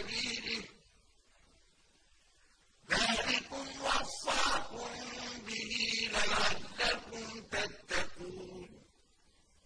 سبيله ذلكم وصاكم به لعلكم